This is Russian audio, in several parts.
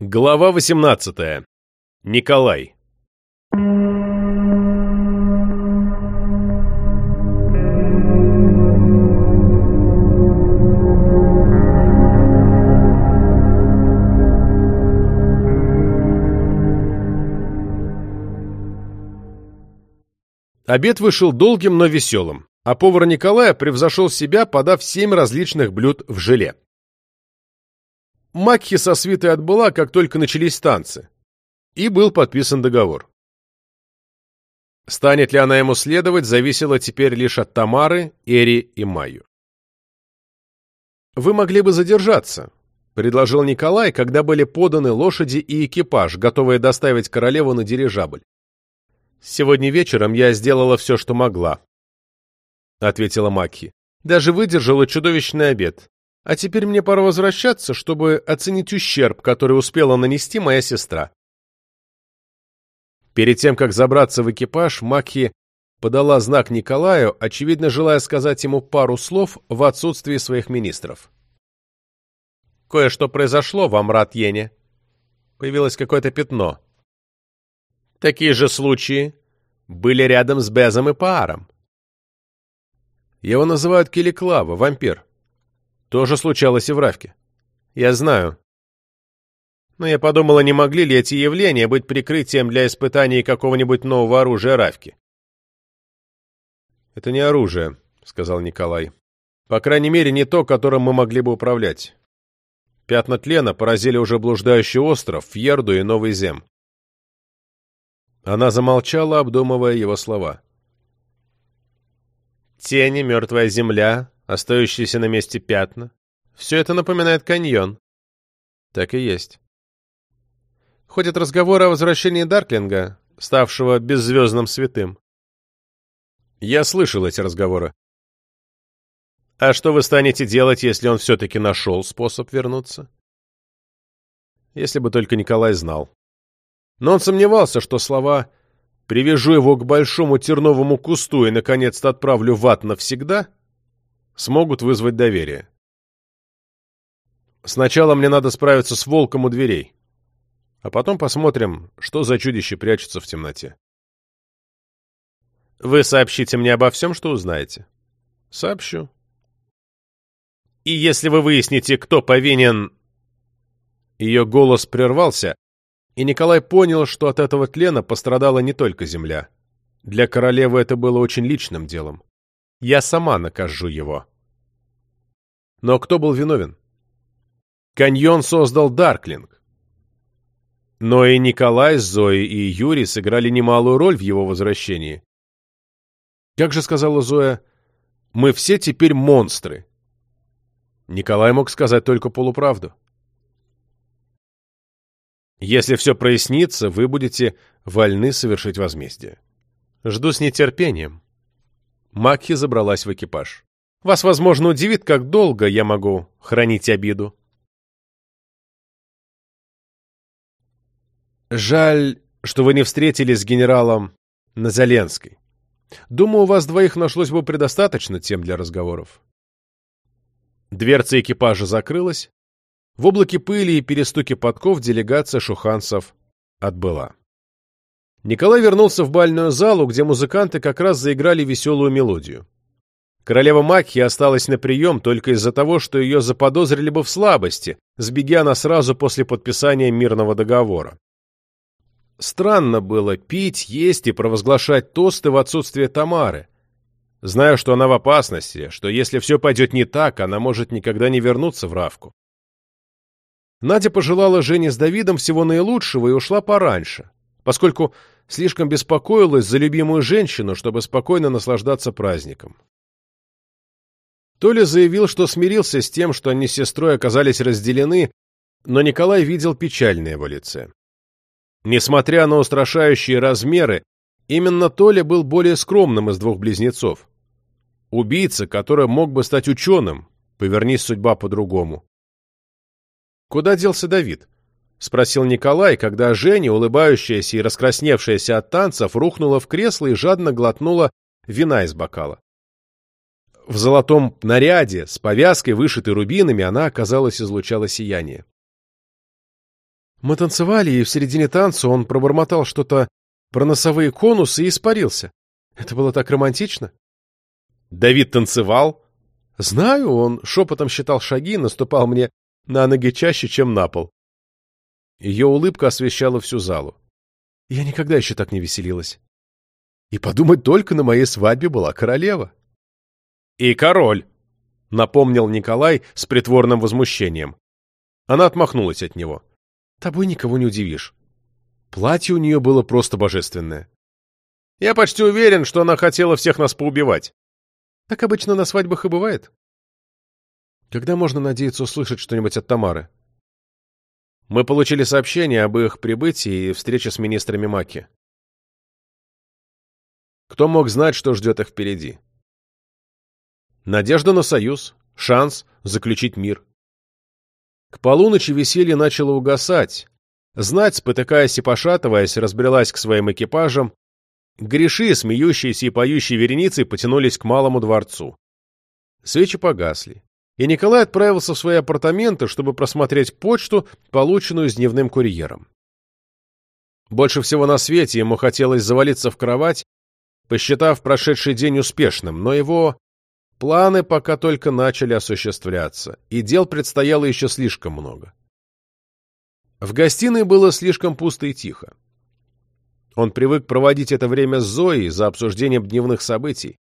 Глава 18. Николай. Обед вышел долгим, но веселым, а повар Николая превзошел себя, подав семь различных блюд в желе. Макхи со свитой отбыла, как только начались танцы, и был подписан договор. Станет ли она ему следовать, зависело теперь лишь от Тамары, Эри и Майю. «Вы могли бы задержаться», — предложил Николай, когда были поданы лошади и экипаж, готовые доставить королеву на дирижабль. «Сегодня вечером я сделала все, что могла», — ответила Макхи. «Даже выдержала чудовищный обед. А теперь мне пора возвращаться, чтобы оценить ущерб, который успела нанести моя сестра». Перед тем, как забраться в экипаж, Макхи подала знак Николаю, очевидно, желая сказать ему пару слов в отсутствии своих министров. «Кое-что произошло в Амрат-Йене. Появилось какое-то пятно. Такие же случаи были рядом с Безом и Пааром. Его называют Киликлава, вампир. Тоже случалось и в Равке. Я знаю. Но я подумала, не могли ли эти явления быть прикрытием для испытаний какого-нибудь нового оружия Равки. «Это не оружие», — сказал Николай. «По крайней мере, не то, которым мы могли бы управлять. Пятна тлена поразили уже блуждающий остров, Фьерду и Новый Зем. Она замолчала, обдумывая его слова. Тени, мертвая земля, остающиеся на месте пятна. Все это напоминает каньон. Так и есть. Ходят разговоры о возвращении Дарклинга, ставшего беззвездным святым. Я слышал эти разговоры. А что вы станете делать, если он все-таки нашел способ вернуться? Если бы только Николай знал. Но он сомневался, что слова «привяжу его к большому терновому кусту и, наконец-то, отправлю в ад навсегда» смогут вызвать доверие. Сначала мне надо справиться с волком у дверей, а потом посмотрим, что за чудище прячется в темноте. Вы сообщите мне обо всем, что узнаете? Сообщу. И если вы выясните, кто повинен... Ее голос прервался, и Николай понял, что от этого тлена пострадала не только земля. Для королевы это было очень личным делом. Я сама накажу его. Но кто был виновен? Каньон создал Дарклинг. Но и Николай с Зоей и Юрий сыграли немалую роль в его возвращении. Как же сказала Зоя, мы все теперь монстры. Николай мог сказать только полуправду. Если все прояснится, вы будете вольны совершить возмездие. Жду с нетерпением. Макхи забралась в экипаж. Вас, возможно, удивит, как долго я могу хранить обиду. Жаль, что вы не встретились с генералом Назаленской. Думаю, у вас двоих нашлось бы предостаточно тем для разговоров. Дверца экипажа закрылась, в облаке пыли и перестуке подков делегация шуханцев отбыла. Николай вернулся в бальную залу, где музыканты как раз заиграли веселую мелодию. Королева Макхи осталась на прием только из-за того, что ее заподозрили бы в слабости, сбегя она сразу после подписания мирного договора. Странно было пить, есть и провозглашать тосты в отсутствие Тамары. Зная, что она в опасности, что если все пойдет не так, она может никогда не вернуться в Равку. Надя пожелала Жене с Давидом всего наилучшего и ушла пораньше, поскольку слишком беспокоилась за любимую женщину, чтобы спокойно наслаждаться праздником. Толя заявил, что смирился с тем, что они с сестрой оказались разделены, но Николай видел печаль на его лице. Несмотря на устрашающие размеры, именно Толя был более скромным из двух близнецов. Убийца, который мог бы стать ученым, повернись судьба по-другому. «Куда делся Давид?» — спросил Николай, когда Женя, улыбающаяся и раскрасневшаяся от танцев, рухнула в кресло и жадно глотнула вина из бокала. В золотом наряде, с повязкой, вышитой рубинами, она, оказалось, излучала сияние. Мы танцевали, и в середине танца он пробормотал что-то про носовые конусы и испарился. Это было так романтично. Давид танцевал? Знаю, он шепотом считал шаги, наступал мне на ноги чаще, чем на пол. Ее улыбка освещала всю залу. Я никогда еще так не веселилась. И подумать только, на моей свадьбе была королева. И король, напомнил Николай с притворным возмущением. Она отмахнулась от него. Тобой никого не удивишь. Платье у нее было просто божественное. Я почти уверен, что она хотела всех нас поубивать. Так обычно на свадьбах и бывает. Когда можно надеяться услышать что-нибудь от Тамары? Мы получили сообщение об их прибытии и встрече с министрами Маки. Кто мог знать, что ждет их впереди? Надежда на союз, шанс заключить мир. К полуночи веселье начало угасать. Знать, спотыкаясь и пошатываясь, разбрелась к своим экипажам. Греши, смеющиеся и поющие вереницей, потянулись к малому дворцу. Свечи погасли и Николай отправился в свои апартаменты, чтобы просмотреть почту, полученную с дневным курьером. Больше всего на свете ему хотелось завалиться в кровать, посчитав прошедший день успешным, но его планы пока только начали осуществляться, и дел предстояло еще слишком много. В гостиной было слишком пусто и тихо. Он привык проводить это время с Зоей за обсуждением дневных событий,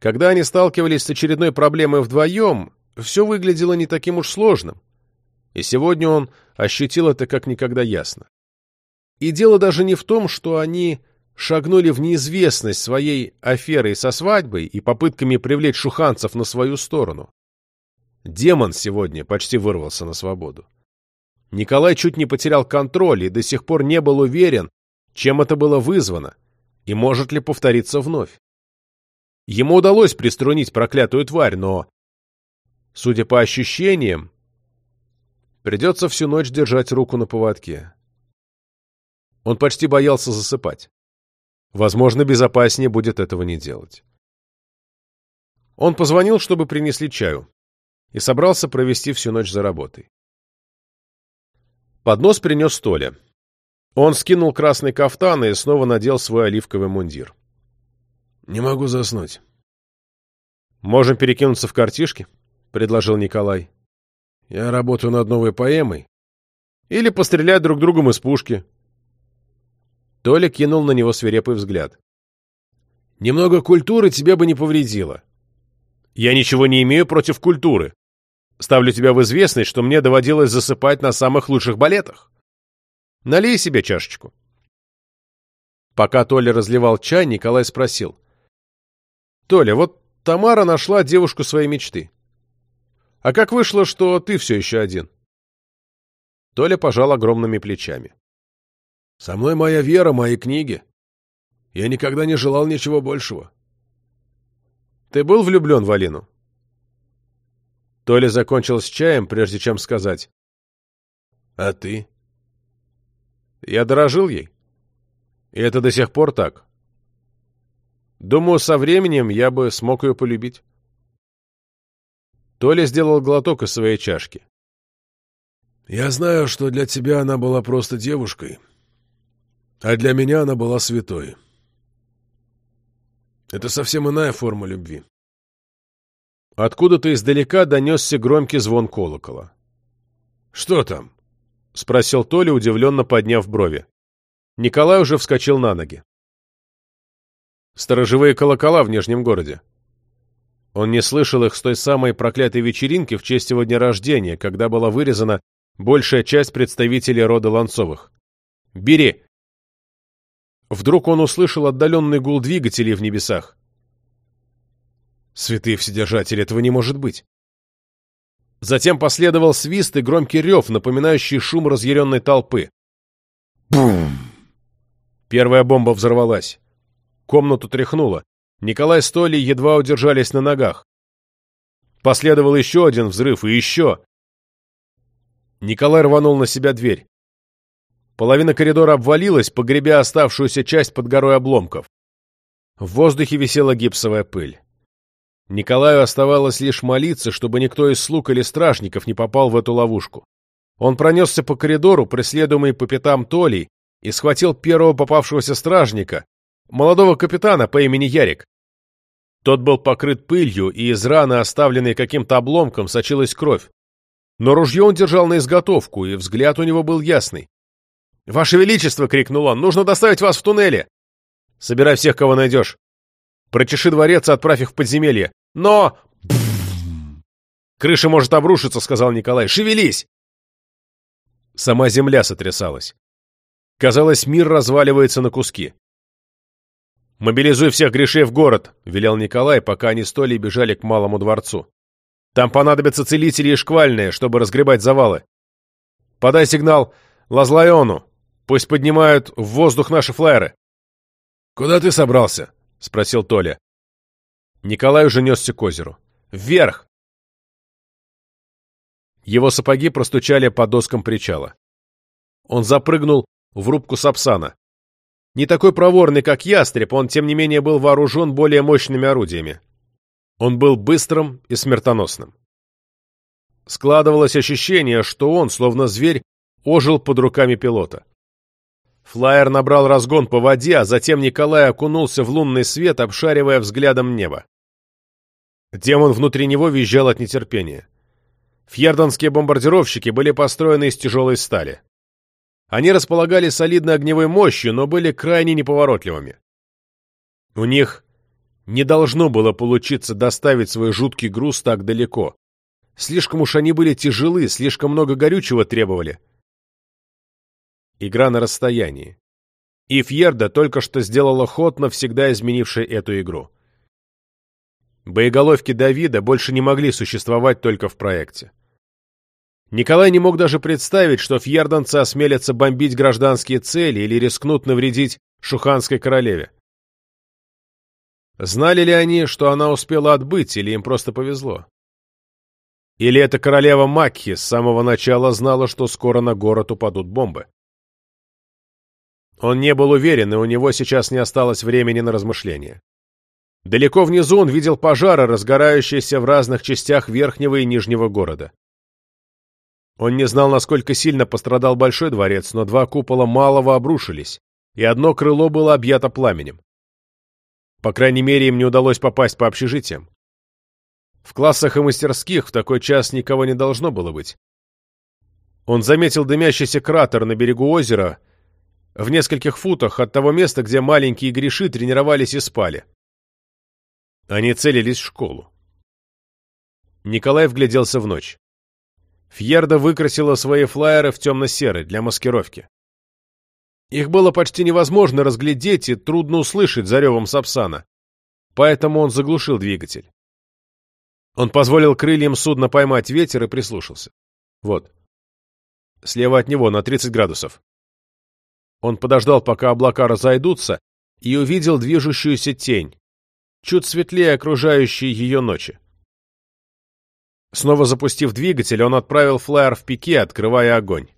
когда они сталкивались с очередной проблемой вдвоем, все выглядело не таким уж сложным. И сегодня он ощутил это как никогда ясно. И дело даже не в том, что они шагнули в неизвестность своей аферой со свадьбой и попытками привлечь шуханцев на свою сторону. Демон сегодня почти вырвался на свободу. Николай чуть не потерял контроль и до сих пор не был уверен, чем это было вызвано и может ли повториться вновь. Ему удалось приструнить проклятую тварь, но, судя по ощущениям, придется всю ночь держать руку на поводке. Он почти боялся засыпать. Возможно, безопаснее будет этого не делать. Он позвонил, чтобы принесли чаю, и собрался провести всю ночь за работой. Поднос принес Толя. Он скинул красный кафтан и снова надел свой оливковый мундир. Не могу заснуть. Можем перекинуться в картишки, предложил Николай. Я работаю над новой поэмой. Или пострелять друг другом из пушки. Толя кинул на него свирепый взгляд. Немного культуры тебе бы не повредило. Я ничего не имею против культуры. Ставлю тебя в известность, что мне доводилось засыпать на самых лучших балетах. Налей себе чашечку. Пока Толя разливал чай, Николай спросил. Толя, вот Тамара нашла девушку своей мечты. А как вышло, что ты все еще один? Толя пожал огромными плечами. Со мной моя вера, мои книги. Я никогда не желал ничего большего. Ты был влюблен в Алину? Толя закончил с чаем, прежде чем сказать. А ты? Я дорожил ей. И это до сих пор так. Думаю, со временем я бы смог ее полюбить. Толя сделал глоток из своей чашки. Я знаю, что для тебя она была просто девушкой, а для меня она была святой. Это совсем иная форма любви. Откуда-то издалека донесся громкий звон колокола. «Что там?» — спросил Толя, удивленно подняв брови. Николай уже вскочил на ноги. Сторожевые колокола в Нижнем городе. Он не слышал их с той самой проклятой вечеринки в честь его дня рождения, когда была вырезана большая часть представителей рода Ланцовых. «Бери!» Вдруг он услышал отдаленный гул двигателей в небесах. Святые Вседержатели, этого не может быть. Затем последовал свист и громкий рев, напоминающий шум разъяренной толпы. Бум! Первая бомба взорвалась. Комнату тряхнуло. Николай с Толей едва удержались на ногах. Последовал еще один взрыв и еще. Николай рванул на себя дверь. Половина коридора обвалилась, погребя оставшуюся часть под горой обломков. В воздухе висела гипсовая пыль. Николаю оставалось лишь молиться, чтобы никто из слуг или стражников не попал в эту ловушку. Он пронесся по коридору, преследуемый по пятам Толей, и схватил первого попавшегося стражника, молодого капитана по имени Ярик. Тот был покрыт пылью, и из раны, оставленной каким-то обломком, сочилась кровь. Но ружье он держал на изготовку, и взгляд у него был ясный. «Ваше Величество!» — крикнул он. «Нужно доставить вас в туннеле!» «Собирай всех, кого найдешь. Прочеши дворец и отправь их в подземелье. Но...» «Крыша может обрушиться», — сказал Николай. «Шевелись!» Сама земля сотрясалась. Казалось, мир разваливается на куски. «Мобилизуй всех грешей в город», — велел Николай, пока они с Толей бежали к малому дворцу. «Там понадобятся целители и шквальные, чтобы разгребать завалы. Подай сигнал Лазлайону. Пусть поднимают в воздух наши флайеры». «Куда ты собрался?» — спросил Толя. Николай уже несся к озеру. «Вверх!» Его сапоги простучали по доскам причала. Он запрыгнул в рубку Сапсана. Не такой проворный, как ястреб, он, тем не менее, был вооружен более мощными орудиями. Он был быстрым и смертоносным. Складывалось ощущение, что он, словно зверь, ожил под руками пилота. Флайер набрал разгон по воде, а затем Николай окунулся в лунный свет, обшаривая взглядом небо. Демон внутри него визжал от нетерпения. Фьердонские бомбардировщики были построены из тяжелой стали. Они располагали солидной огневой мощью, но были крайне неповоротливыми. У них не должно было получиться доставить свой жуткий груз так далеко. Слишком уж они были тяжелы, слишком много горючего требовали. Игра на расстоянии. И Фьерда только что сделала ход, навсегда изменивший эту игру. Боеголовки Давида больше не могли существовать только в проекте. Николай не мог даже представить, что фьерданцы осмелятся бомбить гражданские цели или рискнут навредить шуханской королеве. Знали ли они, что она успела отбыть, или им просто повезло? Или эта королева Макхи с самого начала знала, что скоро на город упадут бомбы? Он не был уверен, и у него сейчас не осталось времени на размышления. Далеко внизу он видел пожары, разгорающиеся в разных частях верхнего и нижнего города. Он не знал, насколько сильно пострадал Большой дворец, но два купола малого обрушились, и одно крыло было объято пламенем. По крайней мере, им не удалось попасть по общежитиям. В классах и мастерских в такой час никого не должно было быть. Он заметил дымящийся кратер на берегу озера в нескольких футах от того места, где маленькие греши тренировались и спали. Они целились в школу. Николай вгляделся в ночь. Фьерда выкрасила свои флайеры в темно-серый для маскировки. Их было почти невозможно разглядеть и трудно услышать за ревом Сапсана, поэтому он заглушил двигатель. Он позволил крыльям судна поймать ветер и прислушался. Вот. Слева от него, на 30 градусов. Он подождал, пока облака разойдутся, и увидел движущуюся тень, чуть светлее окружающей ее ночи. Снова запустив двигатель, он отправил флайер в пике, открывая огонь.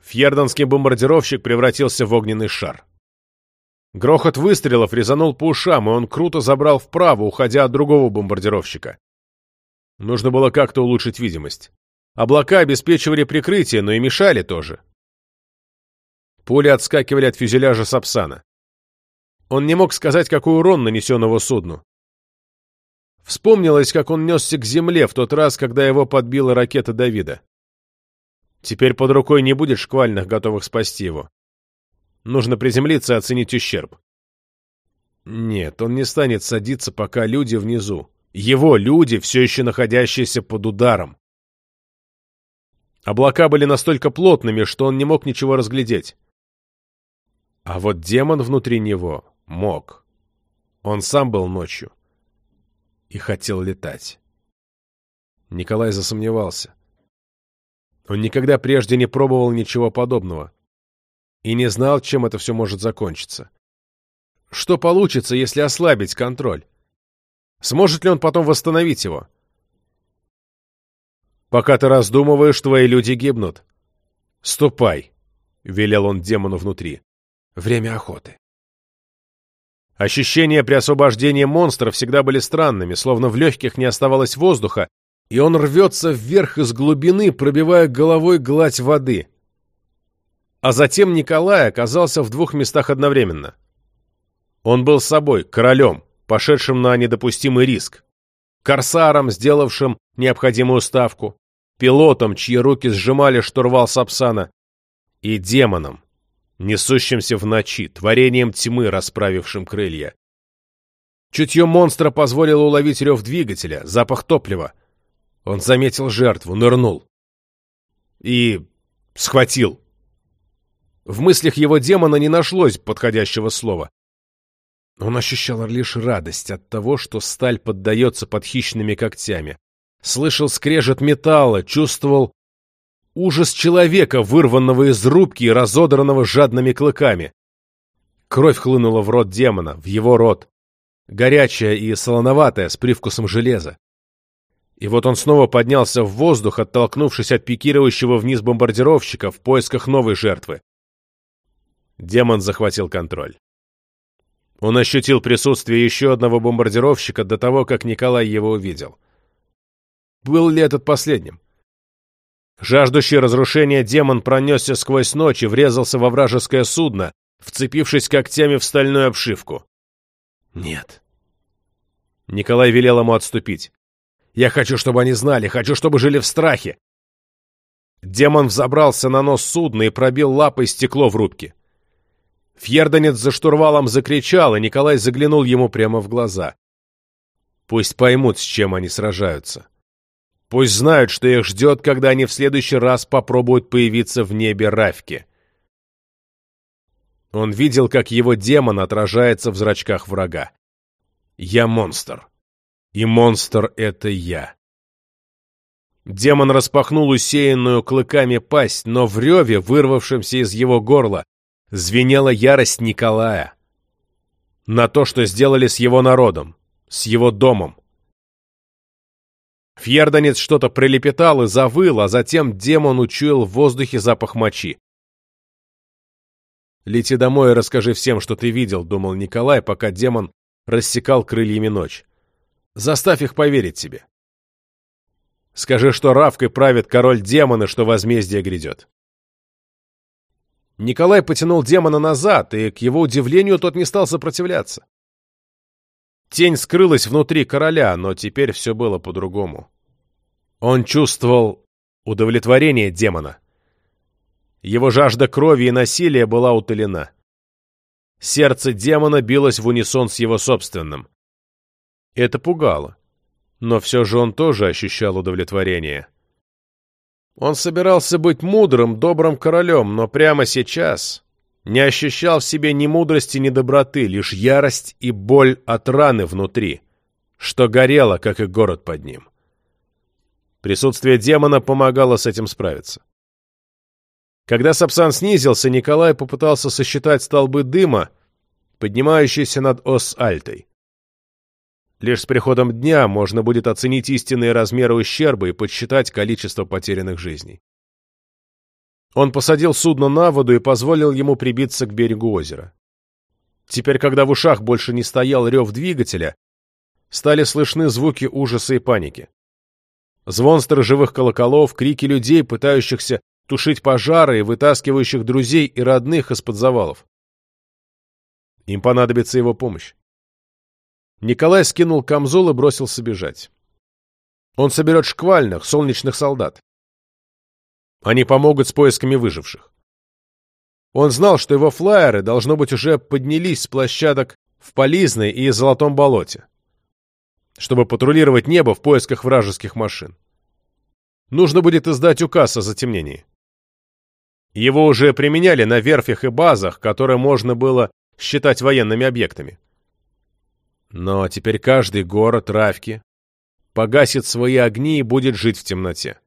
Фьердонский бомбардировщик превратился в огненный шар. Грохот выстрелов резанул по ушам, и он круто забрал вправо, уходя от другого бомбардировщика. Нужно было как-то улучшить видимость. Облака обеспечивали прикрытие, но и мешали тоже. Пули отскакивали от фюзеляжа Сапсана. Он не мог сказать, какой урон нанесен его судну. Вспомнилось, как он несся к земле в тот раз, когда его подбила ракета Давида. Теперь под рукой не будет шквальных, готовых спасти его. Нужно приземлиться и оценить ущерб. Нет, он не станет садиться, пока люди внизу. Его люди, все еще находящиеся под ударом. Облака были настолько плотными, что он не мог ничего разглядеть. А вот демон внутри него мог. Он сам был ночью и хотел летать. Николай засомневался. Он никогда прежде не пробовал ничего подобного и не знал, чем это все может закончиться. Что получится, если ослабить контроль? Сможет ли он потом восстановить его? Пока ты раздумываешь, твои люди гибнут. Ступай, — велел он демону внутри. Время охоты. Ощущения при освобождении монстра всегда были странными, словно в легких не оставалось воздуха, и он рвется вверх из глубины, пробивая головой гладь воды. А затем Николай оказался в двух местах одновременно. Он был собой, королем, пошедшим на недопустимый риск, корсаром, сделавшим необходимую ставку, пилотом, чьи руки сжимали штурвал Сапсана, и демоном, несущимся в ночи, творением тьмы, расправившим крылья. Чутье монстра позволило уловить рев двигателя, запах топлива. Он заметил жертву, нырнул. И схватил. В мыслях его демона не нашлось подходящего слова. Он ощущал лишь радость от того, что сталь поддается под хищными когтями. Слышал скрежет металла, чувствовал ужас человека, вырванного из рубки и разодранного жадными клыками. Кровь хлынула в рот демона, в его рот. Горячая и солоноватая, с привкусом железа. И вот он снова поднялся в воздух, оттолкнувшись от пикирующего вниз бомбардировщика в поисках новой жертвы. Демон захватил контроль. Он ощутил присутствие еще одного бомбардировщика до того, как Николай его увидел. Был ли этот последним? Жаждущий разрушения демон пронесся сквозь ночь и врезался во вражеское судно, вцепившись когтями в стальную обшивку. Нет. Николай велел ему отступить. «Я хочу, чтобы они знали, хочу, чтобы жили в страхе!» Демон взобрался на нос судна и пробил лапой стекло в рубке. Фьердонец за штурвалом закричал, и Николай заглянул ему прямо в глаза. Пусть поймут, с чем они сражаются. Пусть знают, что их ждет, когда они в следующий раз попробуют появиться в небе Равки. Он видел, как его демон отражается в зрачках врага. «Я монстр. И монстр — это я». Демон распахнул усеянную клыками пасть, но в реве, вырвавшемся из его горла, звенела ярость Николая на то, что сделали с его народом, с его домом. Фьердонец что-то прилепетал и завыл, а затем демон учуял в воздухе запах мочи. «Лети домой и расскажи всем, что ты видел», — думал Николай, пока демон рассекал крыльями ночь. «Заставь их поверить тебе. Скажи, что Равкой правит король демона, что возмездие грядет». Николай потянул демона назад, и, к его удивлению, тот не стал сопротивляться. Тень скрылась внутри короля, но теперь все было по-другому. Он чувствовал удовлетворение демона. Его жажда крови и насилия была утолена. Сердце демона билось в унисон с его собственным. Это пугало. Но все же он тоже ощущал удовлетворение. Он собирался быть мудрым, добрым королем, но прямо сейчас не ощущал в себе ни мудрости, ни доброты, лишь ярость и боль от раны внутри, что горело, как и город под ним. Присутствие демона помогало с этим справиться. Когда Сапсан снизился, Николай попытался сосчитать столбы дыма, поднимающиеся над Ос-Альтой. Лишь с приходом дня можно будет оценить истинные размеры ущерба и подсчитать количество потерянных жизней. Он посадил судно на воду и позволил ему прибиться к берегу озера. Теперь, когда в ушах больше не стоял рев двигателя, стали слышны звуки ужаса и паники. Звон сторожевых колоколов, крики людей, пытающихся тушить пожары и вытаскивающих друзей и родных из-под завалов. Им понадобится его помощь. Николай скинул камзол и бросился бежать. Он соберет шквальных, солнечных солдат. Они помогут с поисками выживших. Он знал, что его флайеры, должно быть, уже поднялись с площадок в Полизной и Золотом болоте, чтобы патрулировать небо в поисках вражеских машин. Нужно будет издать указ о затемнении. Его уже применяли на верфях и базах, которые можно было считать военными объектами. Но теперь каждый город Равки погасит свои огни и будет жить в темноте.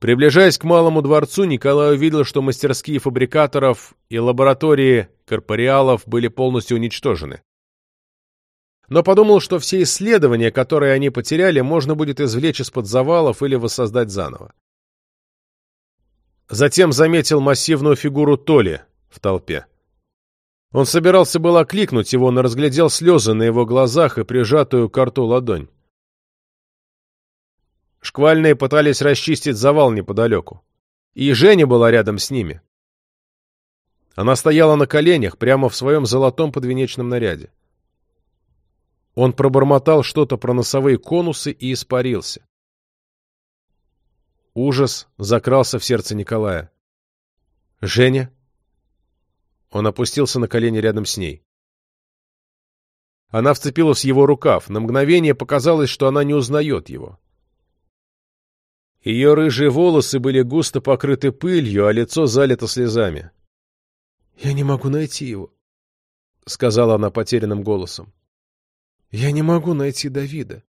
Приближаясь к Малому дворцу, Николай увидел, что мастерские фабрикаторов и лаборатории корпориалов были полностью уничтожены. Но подумал, что все исследования, которые они потеряли, можно будет извлечь из-под завалов или воссоздать заново. Затем заметил массивную фигуру Толи в толпе. Он собирался было кликнуть его, но разглядел слезы на его глазах и прижатую к рту ладонь. Шквальные пытались расчистить завал неподалеку. И Женя была рядом с ними. Она стояла на коленях, прямо в своем золотом подвенечном наряде. Он пробормотал что-то про носовые конусы и испарился. Ужас закрался в сердце Николая. «Женя?» Он опустился на колени рядом с ней. Она вцепилась в его рукав. На мгновение показалось, что она не узнает его. Ее рыжие волосы были густо покрыты пылью, а лицо залито слезами. «Я не могу найти его», — сказала она потерянным голосом. «Я не могу найти Давида».